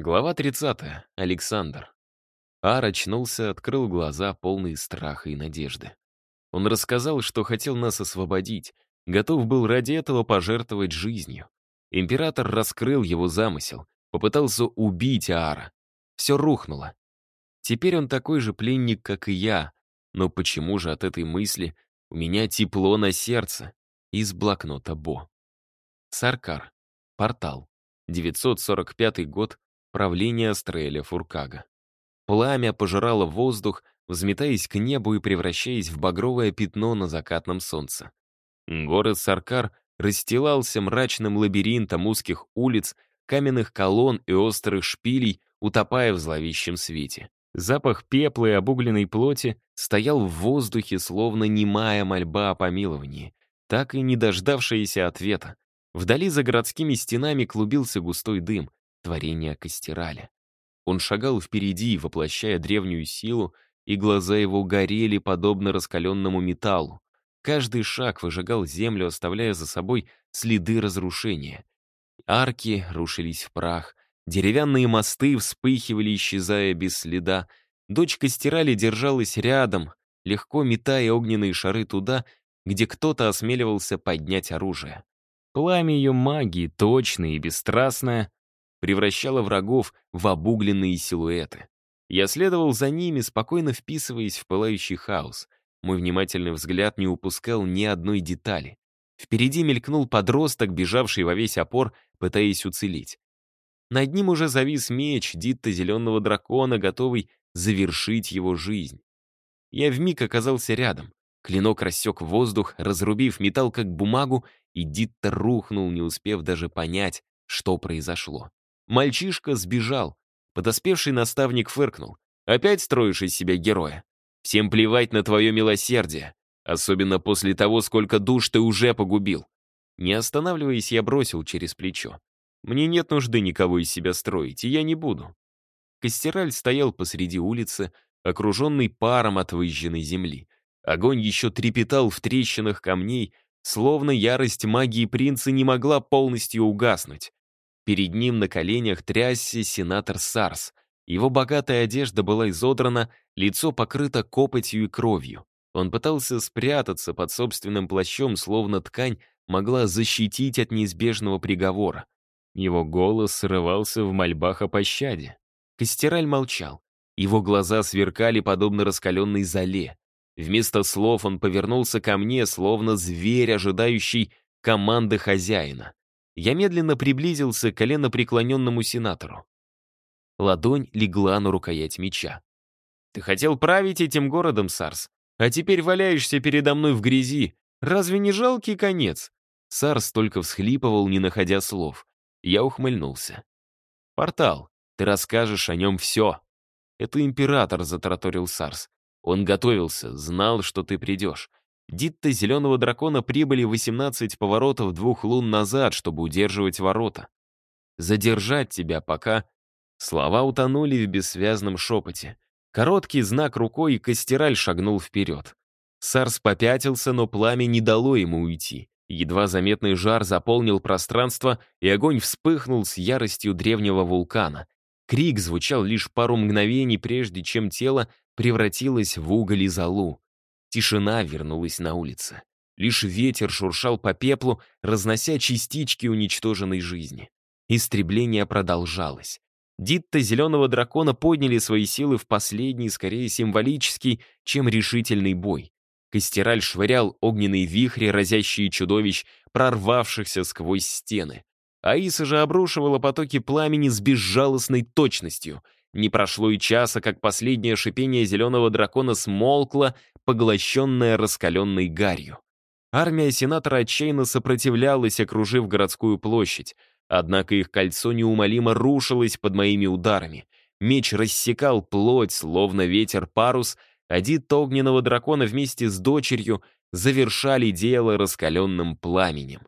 Глава 30. Александр. Ар очнулся, открыл глаза, полные страха и надежды. Он рассказал, что хотел нас освободить, готов был ради этого пожертвовать жизнью. Император раскрыл его замысел, попытался убить Ара. Все рухнуло. Теперь он такой же пленник, как и я. Но почему же от этой мысли у меня тепло на сердце? Из блокнота Бо. Саркар. Портал. 945 год. Правление Астреля Фуркага. Пламя пожирало воздух, взметаясь к небу и превращаясь в багровое пятно на закатном солнце. Город Саркар расстилался мрачным лабиринтом узких улиц, каменных колонн и острых шпилей, утопая в зловещем свете. Запах пепла и обугленной плоти стоял в воздухе, словно немая мольба о помиловании, так и не дождавшаяся ответа. Вдали за городскими стенами клубился густой дым, творения Костераля. Он шагал впереди, воплощая древнюю силу, и глаза его горели подобно раскаленному металлу. Каждый шаг выжигал землю, оставляя за собой следы разрушения. Арки рушились в прах, деревянные мосты вспыхивали, исчезая без следа. Дочка стирали держалась рядом, легко метая огненные шары туда, где кто-то осмеливался поднять оружие. Пламя ее магии, точное и бесстрастное, превращала врагов в обугленные силуэты. Я следовал за ними, спокойно вписываясь в пылающий хаос. Мой внимательный взгляд не упускал ни одной детали. Впереди мелькнул подросток, бежавший во весь опор, пытаясь уцелеть. Над ним уже завис меч Дитта Зеленого Дракона, готовый завершить его жизнь. Я вмиг оказался рядом. Клинок рассек воздух, разрубив металл как бумагу, и Дитта рухнул, не успев даже понять, что произошло. Мальчишка сбежал. Подоспевший наставник фыркнул. «Опять строишь из себя героя? Всем плевать на твое милосердие, особенно после того, сколько душ ты уже погубил». Не останавливаясь, я бросил через плечо. «Мне нет нужды никого из себя строить, и я не буду». Костераль стоял посреди улицы, окруженный паром от выжженной земли. Огонь еще трепетал в трещинах камней, словно ярость магии принца не могла полностью угаснуть. Перед ним на коленях трясся сенатор Сарс. Его богатая одежда была изодрана, лицо покрыто копотью и кровью. Он пытался спрятаться под собственным плащом, словно ткань могла защитить от неизбежного приговора. Его голос срывался в мольбах о пощаде. Костераль молчал. Его глаза сверкали, подобно раскаленной зале. Вместо слов он повернулся ко мне, словно зверь, ожидающий команды хозяина. Я медленно приблизился к коленопреклоненному сенатору. Ладонь легла на рукоять меча. «Ты хотел править этим городом, Сарс, а теперь валяешься передо мной в грязи. Разве не жалкий конец?» Сарс только всхлипывал, не находя слов. Я ухмыльнулся. «Портал, ты расскажешь о нем все». «Это император», — затраторил Сарс. «Он готовился, знал, что ты придешь. Дитта «Зеленого дракона» прибыли 18 поворотов двух лун назад, чтобы удерживать ворота. «Задержать тебя пока...» Слова утонули в бессвязном шепоте. Короткий знак рукой, и Костераль шагнул вперед. Сарс попятился, но пламя не дало ему уйти. Едва заметный жар заполнил пространство, и огонь вспыхнул с яростью древнего вулкана. Крик звучал лишь пару мгновений, прежде чем тело превратилось в уголь и золу. Тишина вернулась на улице. Лишь ветер шуршал по пеплу, разнося частички уничтоженной жизни. Истребление продолжалось. Дитта Зеленого Дракона подняли свои силы в последний, скорее символический, чем решительный бой. Костераль швырял огненные вихри, разящие чудовищ, прорвавшихся сквозь стены. Аиса же обрушивала потоки пламени с безжалостной точностью — не прошло и часа, как последнее шипение зеленого дракона смолкло, поглощенное раскаленной гарью. Армия сенатора отчаянно сопротивлялась, окружив городскую площадь. Однако их кольцо неумолимо рушилось под моими ударами. Меч рассекал плоть, словно ветер парус, а дит огненного дракона вместе с дочерью завершали дело раскаленным пламенем.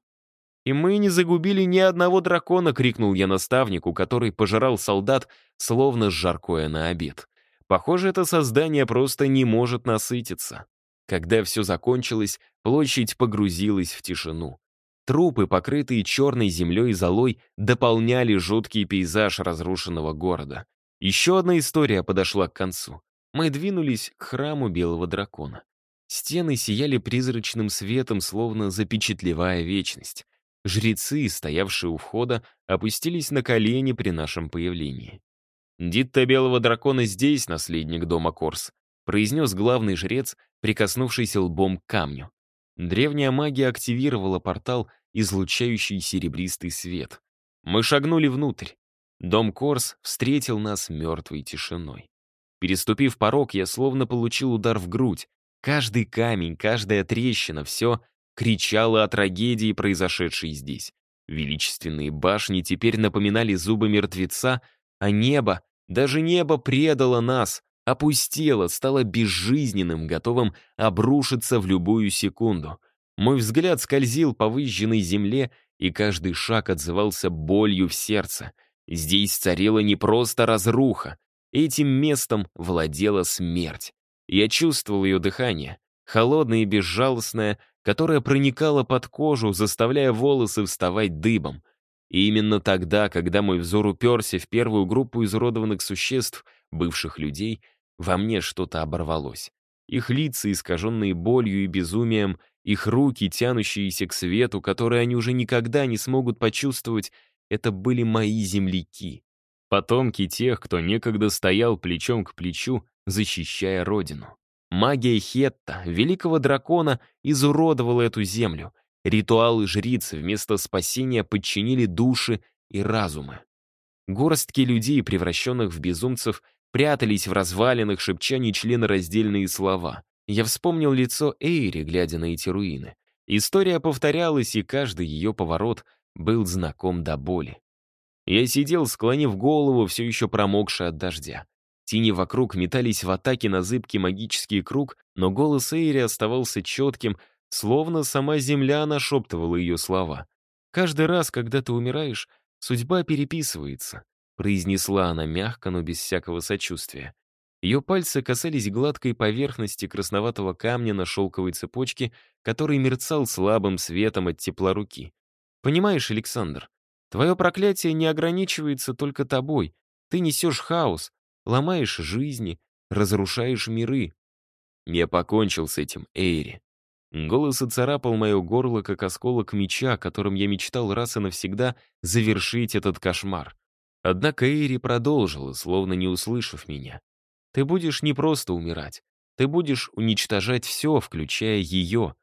«И мы не загубили ни одного дракона!» — крикнул я наставнику, который пожирал солдат, словно жаркое на обед. Похоже, это создание просто не может насытиться. Когда все закончилось, площадь погрузилась в тишину. Трупы, покрытые черной землей и золой, дополняли жуткий пейзаж разрушенного города. Еще одна история подошла к концу. Мы двинулись к храму Белого Дракона. Стены сияли призрачным светом, словно запечатлевая вечность. Жрецы, стоявшие у входа, опустились на колени при нашем появлении. «Дитта Белого Дракона здесь, наследник дома Корс», произнес главный жрец, прикоснувшийся лбом к камню. Древняя магия активировала портал, излучающий серебристый свет. Мы шагнули внутрь. Дом Корс встретил нас мертвой тишиной. Переступив порог, я словно получил удар в грудь. Каждый камень, каждая трещина — все кричала о трагедии, произошедшей здесь. Величественные башни теперь напоминали зубы мертвеца, а небо, даже небо предало нас, опустело, стало безжизненным, готовым обрушиться в любую секунду. Мой взгляд скользил по выжженной земле, и каждый шаг отзывался болью в сердце. Здесь царила не просто разруха. Этим местом владела смерть. Я чувствовал ее дыхание, холодное и безжалостное, которая проникала под кожу, заставляя волосы вставать дыбом. И именно тогда, когда мой взор уперся в первую группу изуродованных существ, бывших людей, во мне что-то оборвалось. Их лица, искаженные болью и безумием, их руки, тянущиеся к свету, которые они уже никогда не смогут почувствовать, это были мои земляки. Потомки тех, кто некогда стоял плечом к плечу, защищая родину. Магия Хетта, великого дракона, изуродовала эту землю. Ритуалы жриц вместо спасения подчинили души и разумы. Горстки людей, превращенных в безумцев, прятались в развалинах, шепча нечленораздельные слова. Я вспомнил лицо Эйри, глядя на эти руины. История повторялась, и каждый ее поворот был знаком до боли. Я сидел, склонив голову, все еще промокший от дождя. Тени вокруг метались в атаке на зыбкий магический круг, но голос Эйри оставался четким, словно сама земля нашептывала ее слова. «Каждый раз, когда ты умираешь, судьба переписывается», произнесла она мягко, но без всякого сочувствия. Ее пальцы касались гладкой поверхности красноватого камня на шелковой цепочке, который мерцал слабым светом от тепла руки. «Понимаешь, Александр, твое проклятие не ограничивается только тобой. Ты несешь хаос, ломаешь жизни, разрушаешь миры. Я покончил с этим, Эйри. Голос оцарапал мое горло, как осколок меча, которым я мечтал раз и навсегда завершить этот кошмар. Однако Эйри продолжила, словно не услышав меня. «Ты будешь не просто умирать. Ты будешь уничтожать все, включая ее.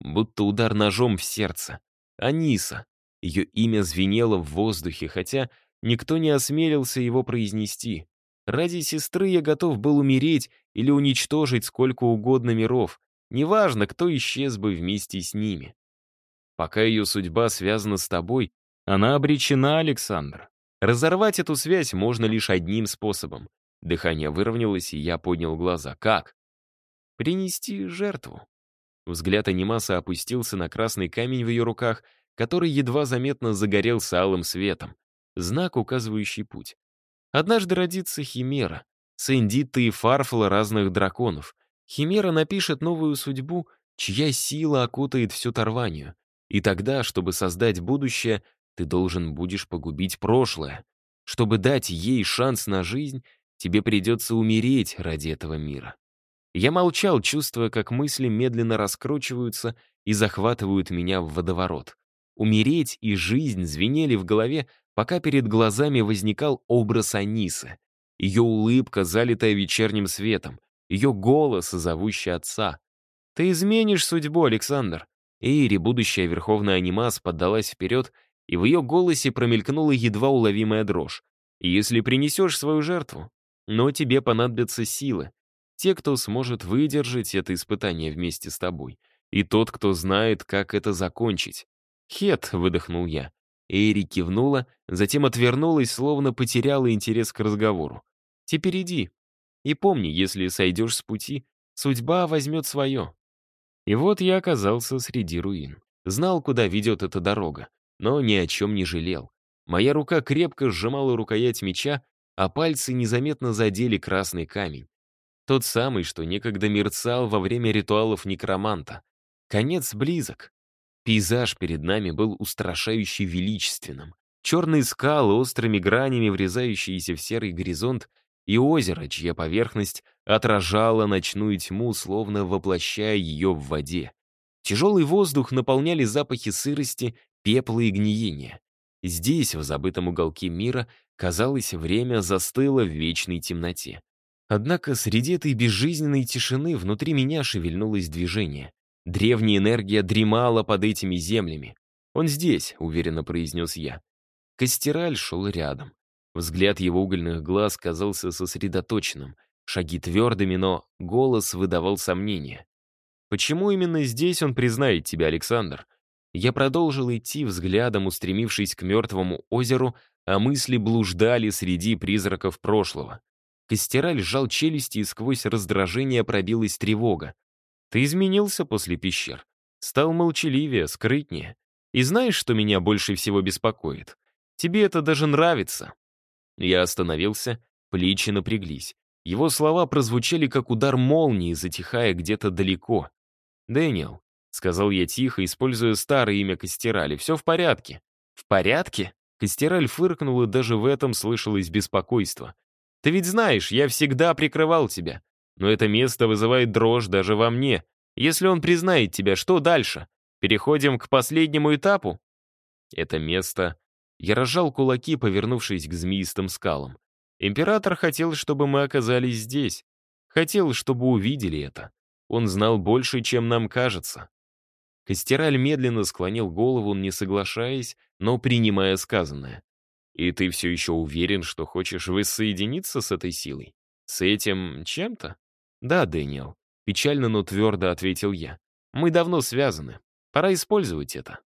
Будто удар ножом в сердце. Аниса». Ее имя звенело в воздухе, хотя никто не осмелился его произнести. Ради сестры я готов был умереть или уничтожить сколько угодно миров, неважно, кто исчез бы вместе с ними. Пока ее судьба связана с тобой, она обречена, Александр. Разорвать эту связь можно лишь одним способом. Дыхание выровнялось, и я поднял глаза. Как? Принести жертву. Взгляд анимаса опустился на красный камень в ее руках, который едва заметно загорелся алым светом. Знак, указывающий путь. Однажды родится Химера, сандиты и фарфла разных драконов. Химера напишет новую судьбу, чья сила окутает всю Тарванию. И тогда, чтобы создать будущее, ты должен будешь погубить прошлое. Чтобы дать ей шанс на жизнь, тебе придется умереть ради этого мира. Я молчал, чувствуя, как мысли медленно раскручиваются и захватывают меня в водоворот. Умереть и жизнь звенели в голове, пока перед глазами возникал образ Анисы. Ее улыбка, залитая вечерним светом, ее голос, зовущий отца. «Ты изменишь судьбу, Александр!» Ири, будущая верховная анимас, поддалась вперед, и в ее голосе промелькнула едва уловимая дрожь. «Если принесешь свою жертву, но тебе понадобятся силы, те, кто сможет выдержать это испытание вместе с тобой, и тот, кто знает, как это закончить». «Хет», — выдохнул я, Эйри кивнула, затем отвернулась, словно потеряла интерес к разговору. «Теперь иди. И помни, если сойдешь с пути, судьба возьмет свое». И вот я оказался среди руин. Знал, куда ведет эта дорога, но ни о чем не жалел. Моя рука крепко сжимала рукоять меча, а пальцы незаметно задели красный камень. Тот самый, что некогда мерцал во время ритуалов некроманта. Конец близок. Пейзаж перед нами был устрашающе величественным. Черные скалы, острыми гранями врезающиеся в серый горизонт, и озеро, чья поверхность отражала ночную тьму, словно воплощая ее в воде. Тяжелый воздух наполняли запахи сырости, пепла и гниения. Здесь, в забытом уголке мира, казалось, время застыло в вечной темноте. Однако среди этой безжизненной тишины внутри меня шевельнулось движение. Древняя энергия дремала под этими землями. «Он здесь», — уверенно произнес я. Костераль шел рядом. Взгляд его угольных глаз казался сосредоточенным, шаги твердыми, но голос выдавал сомнения. «Почему именно здесь он признает тебя, Александр?» Я продолжил идти, взглядом устремившись к мертвому озеру, а мысли блуждали среди призраков прошлого. Костераль сжал челюсти, и сквозь раздражение пробилась тревога. Ты изменился после пещер. Стал молчаливее, скрытнее. И знаешь, что меня больше всего беспокоит? Тебе это даже нравится». Я остановился, плечи напряглись. Его слова прозвучали, как удар молнии, затихая где-то далеко. «Дэниел», — сказал я тихо, используя старое имя Костерали, — «все в порядке». «В порядке?» — Костераль фыркнул, и даже в этом слышалось беспокойство. «Ты ведь знаешь, я всегда прикрывал тебя но это место вызывает дрожь даже во мне. Если он признает тебя, что дальше? Переходим к последнему этапу?» Это место... Я разжал кулаки, повернувшись к змеистым скалам. Император хотел, чтобы мы оказались здесь. Хотел, чтобы увидели это. Он знал больше, чем нам кажется. Костераль медленно склонил голову, не соглашаясь, но принимая сказанное. «И ты все еще уверен, что хочешь воссоединиться с этой силой? С этим чем-то?» «Да, Дэниел», — печально, но твердо ответил я. «Мы давно связаны. Пора использовать это».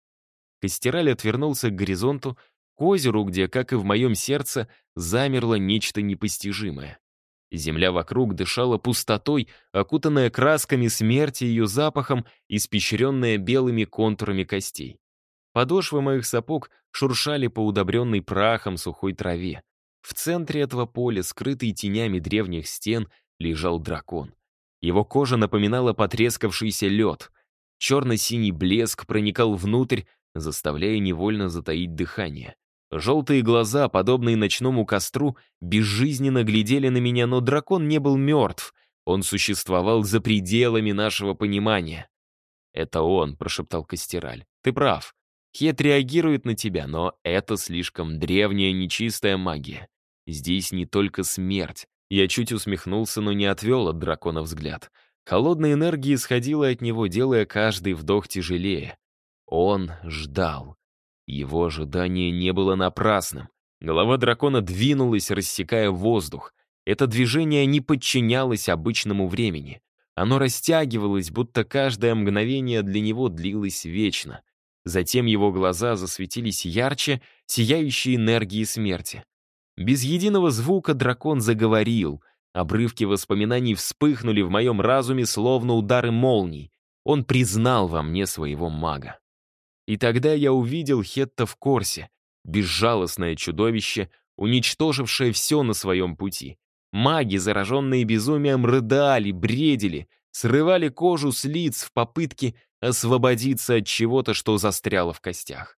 Костераль отвернулся к горизонту, к озеру, где, как и в моем сердце, замерло нечто непостижимое. Земля вокруг дышала пустотой, окутанная красками смерти, ее запахом, испещренная белыми контурами костей. Подошвы моих сапог шуршали по удобренной прахом сухой траве. В центре этого поля, скрытый тенями древних стен, лежал дракон. Его кожа напоминала потрескавшийся лед. Черно-синий блеск проникал внутрь, заставляя невольно затаить дыхание. Желтые глаза, подобные ночному костру, безжизненно глядели на меня, но дракон не был мертв. Он существовал за пределами нашего понимания. «Это он», — прошептал Костераль. «Ты прав. Хет реагирует на тебя, но это слишком древняя нечистая магия. Здесь не только смерть, я чуть усмехнулся, но не отвел от дракона взгляд. Холодная энергия исходила от него, делая каждый вдох тяжелее. Он ждал. Его ожидание не было напрасным. Голова дракона двинулась, рассекая воздух. Это движение не подчинялось обычному времени. Оно растягивалось, будто каждое мгновение для него длилось вечно. Затем его глаза засветились ярче, сияющие энергией смерти. Без единого звука дракон заговорил. Обрывки воспоминаний вспыхнули в моем разуме, словно удары молний. Он признал во мне своего мага. И тогда я увидел Хетта в Корсе, безжалостное чудовище, уничтожившее все на своем пути. Маги, зараженные безумием, рыдали, бредили, срывали кожу с лиц в попытке освободиться от чего-то, что застряло в костях.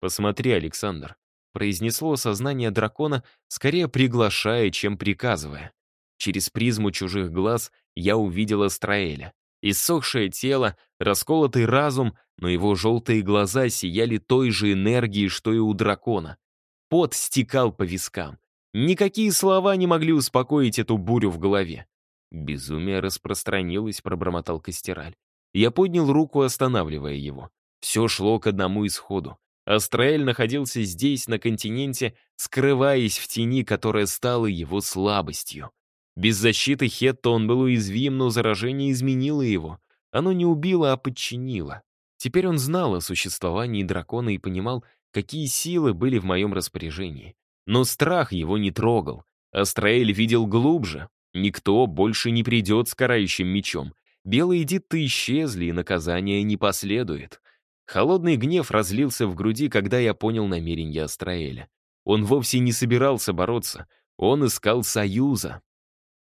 Посмотри, Александр, произнесло сознание дракона, скорее приглашая, чем приказывая. Через призму чужих глаз я увидела Страэля. Иссохшее тело, расколотый разум, но его желтые глаза сияли той же энергией, что и у дракона. Пот стекал по вискам. Никакие слова не могли успокоить эту бурю в голове. «Безумие распространилось», — пробормотал Костераль. Я поднял руку, останавливая его. Все шло к одному исходу. Астраэль находился здесь, на континенте, скрываясь в тени, которая стала его слабостью. Без защиты Хетта он был уязвим, но заражение изменило его. Оно не убило, а подчинило. Теперь он знал о существовании дракона и понимал, какие силы были в моем распоряжении. Но страх его не трогал. Астраэль видел глубже. Никто больше не придет с карающим мечом. Белые диты исчезли, и наказание не последует. Холодный гнев разлился в груди, когда я понял намерение Астраэля. Он вовсе не собирался бороться, он искал союза.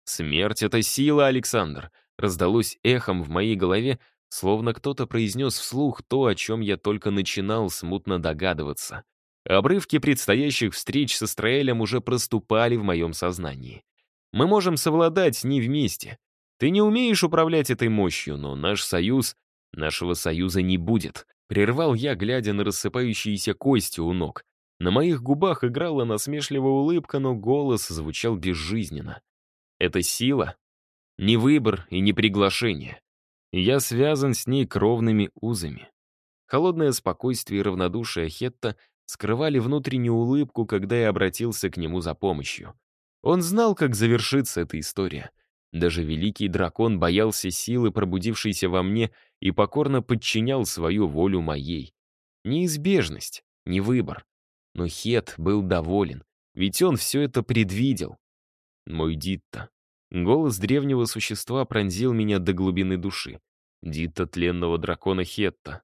«Смерть — это сила, Александр!» раздалось эхом в моей голове, словно кто-то произнес вслух то, о чем я только начинал смутно догадываться. Обрывки предстоящих встреч с Астраэлем уже проступали в моем сознании. Мы можем совладать с ней вместе. Ты не умеешь управлять этой мощью, но наш союз... Нашего союза не будет. Прервал я, глядя на рассыпающиеся кости у ног. На моих губах играла насмешливая улыбка, но голос звучал безжизненно. Это сила. Не выбор и не приглашение. Я связан с ней кровными узами. Холодное спокойствие и равнодушие Хетта скрывали внутреннюю улыбку, когда я обратился к нему за помощью. Он знал, как завершится эта история. Даже великий дракон боялся силы, пробудившейся во мне, и покорно подчинял свою волю моей. Неизбежность, не выбор. Но Хет был доволен, ведь он все это предвидел. Мой Дитта. Голос древнего существа пронзил меня до глубины души. Дитта тленного дракона Хетта.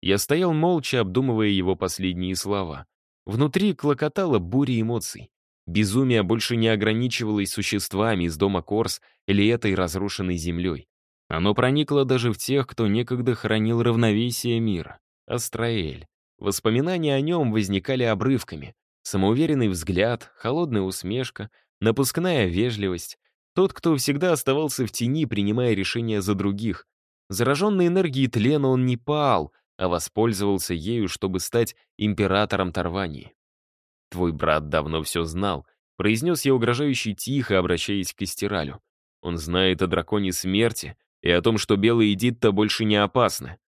Я стоял молча, обдумывая его последние слова. Внутри клокотала буря эмоций. Безумие больше не ограничивалось существами из дома Корс или этой разрушенной землей. Оно проникло даже в тех, кто некогда хранил равновесие мира. Астраэль. Воспоминания о нем возникали обрывками. Самоуверенный взгляд, холодная усмешка, напускная вежливость. Тот, кто всегда оставался в тени, принимая решения за других. Зараженной энергией тлена он не пал, а воспользовался ею, чтобы стать императором Тарвании. «Твой брат давно все знал», — произнес я угрожающе тихо, обращаясь к Истиралю. «Он знает о драконе смерти, и о том, что белая Эдитта больше не опасна.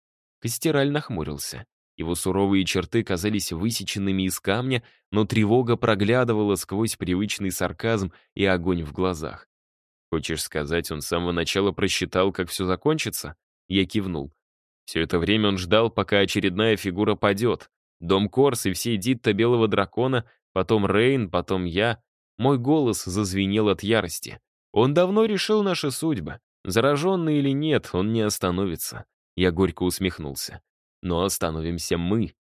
Костераль нахмурился. Его суровые черты казались высеченными из камня, но тревога проглядывала сквозь привычный сарказм и огонь в глазах. «Хочешь сказать, он с самого начала просчитал, как все закончится?» Я кивнул. Все это время он ждал, пока очередная фигура падет. Дом Корс и все Эдитта Белого Дракона, потом Рейн, потом я. Мой голос зазвенел от ярости. Он давно решил наши судьбы. Зараженный или нет, он не остановится. Я горько усмехнулся. Но остановимся мы.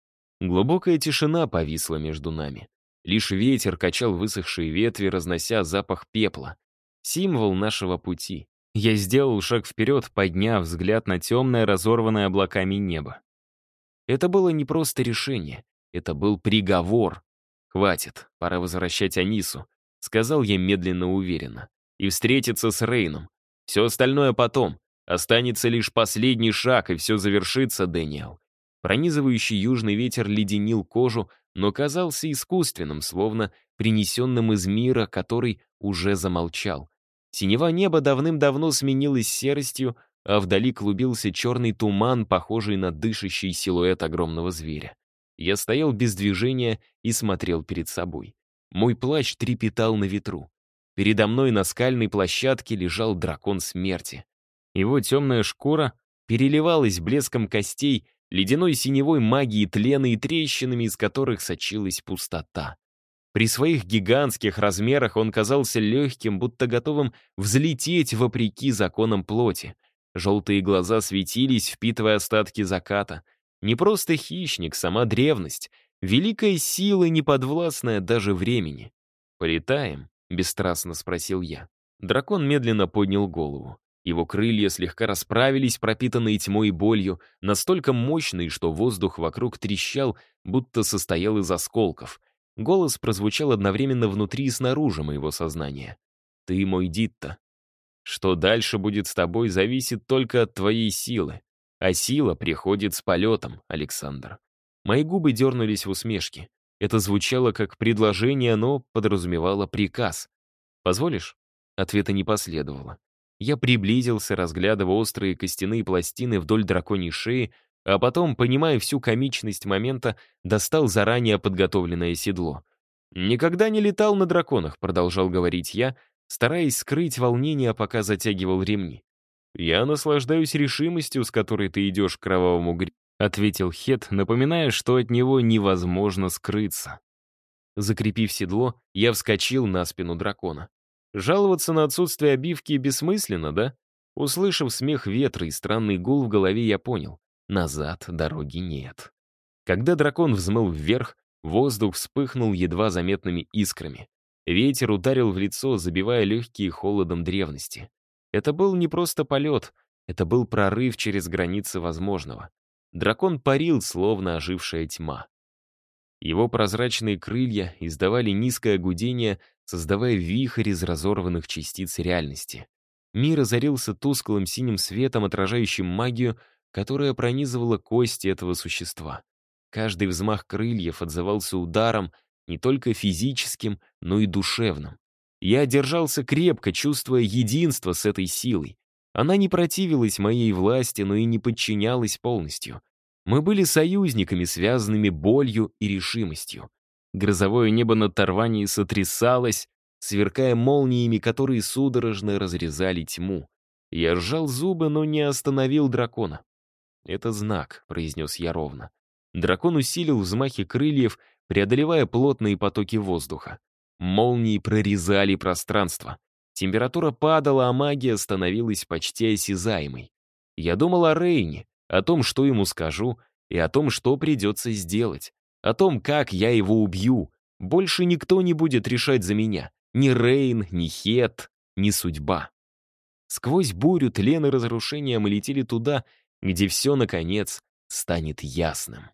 Глубокая тишина повисла между нами. Лишь ветер качал высохшие ветви, разнося запах пепла. Символ нашего пути. Я сделал шаг вперед, подняв взгляд на темное, разорванное облаками небо. Это было не просто решение. Это был приговор. «Хватит, пора возвращать Анису», — сказал я медленно уверенно. «И встретиться с Рейном. Все остальное потом. Останется лишь последний шаг, и все завершится, Дэниел. Пронизывающий южный ветер леденил кожу, но казался искусственным, словно принесенным из мира, который уже замолчал. Синева небо давным-давно сменилось серостью, а вдали клубился черный туман, похожий на дышащий силуэт огромного зверя. Я стоял без движения и смотрел перед собой. Мой плащ трепетал на ветру. Передо мной на скальной площадке лежал дракон смерти. Его темная шкура переливалась блеском костей, ледяной синевой магии тлена и трещинами, из которых сочилась пустота. При своих гигантских размерах он казался легким, будто готовым взлететь вопреки законам плоти. Желтые глаза светились, впитывая остатки заката. Не просто хищник, сама древность. Великая сила, неподвластная даже времени. «Полетаем», — бесстрастно спросил я. Дракон медленно поднял голову. Его крылья слегка расправились, пропитанные тьмой и болью, настолько мощные, что воздух вокруг трещал, будто состоял из осколков. Голос прозвучал одновременно внутри и снаружи моего сознания. «Ты мой Дитта. Что дальше будет с тобой, зависит только от твоей силы. А сила приходит с полетом, Александр». Мои губы дернулись в усмешке. Это звучало как предложение, но подразумевало приказ. «Позволишь?» Ответа не последовало. Я приблизился, разглядывая острые костяные пластины вдоль драконьей шеи, а потом, понимая всю комичность момента, достал заранее подготовленное седло. «Никогда не летал на драконах», — продолжал говорить я, стараясь скрыть волнение, пока затягивал ремни. «Я наслаждаюсь решимостью, с которой ты идешь к кровавому грибу. — ответил Хет, напоминая, что от него невозможно скрыться. Закрепив седло, я вскочил на спину дракона. Жаловаться на отсутствие обивки бессмысленно, да? Услышав смех ветра и странный гул в голове, я понял. Назад дороги нет. Когда дракон взмыл вверх, воздух вспыхнул едва заметными искрами. Ветер ударил в лицо, забивая легкие холодом древности. Это был не просто полет, это был прорыв через границы возможного дракон парил, словно ожившая тьма. Его прозрачные крылья издавали низкое гудение, создавая вихрь из разорванных частиц реальности. Мир озарился тусклым синим светом, отражающим магию, которая пронизывала кости этого существа. Каждый взмах крыльев отзывался ударом, не только физическим, но и душевным. Я держался крепко, чувствуя единство с этой силой. Она не противилась моей власти, но и не подчинялась полностью. Мы были союзниками, связанными болью и решимостью. Грозовое небо над Тарванией сотрясалось, сверкая молниями, которые судорожно разрезали тьму. Я сжал зубы, но не остановил дракона. «Это знак», — произнес я ровно. Дракон усилил взмахи крыльев, преодолевая плотные потоки воздуха. Молнии прорезали пространство. Температура падала, а магия становилась почти осязаемой. Я думал о Рейне, о том, что ему скажу, и о том, что придется сделать, о том, как я его убью. Больше никто не будет решать за меня. Ни Рейн, ни Хет, ни судьба. Сквозь бурю, тлен и разрушения мы летели туда, где все, наконец, станет ясным.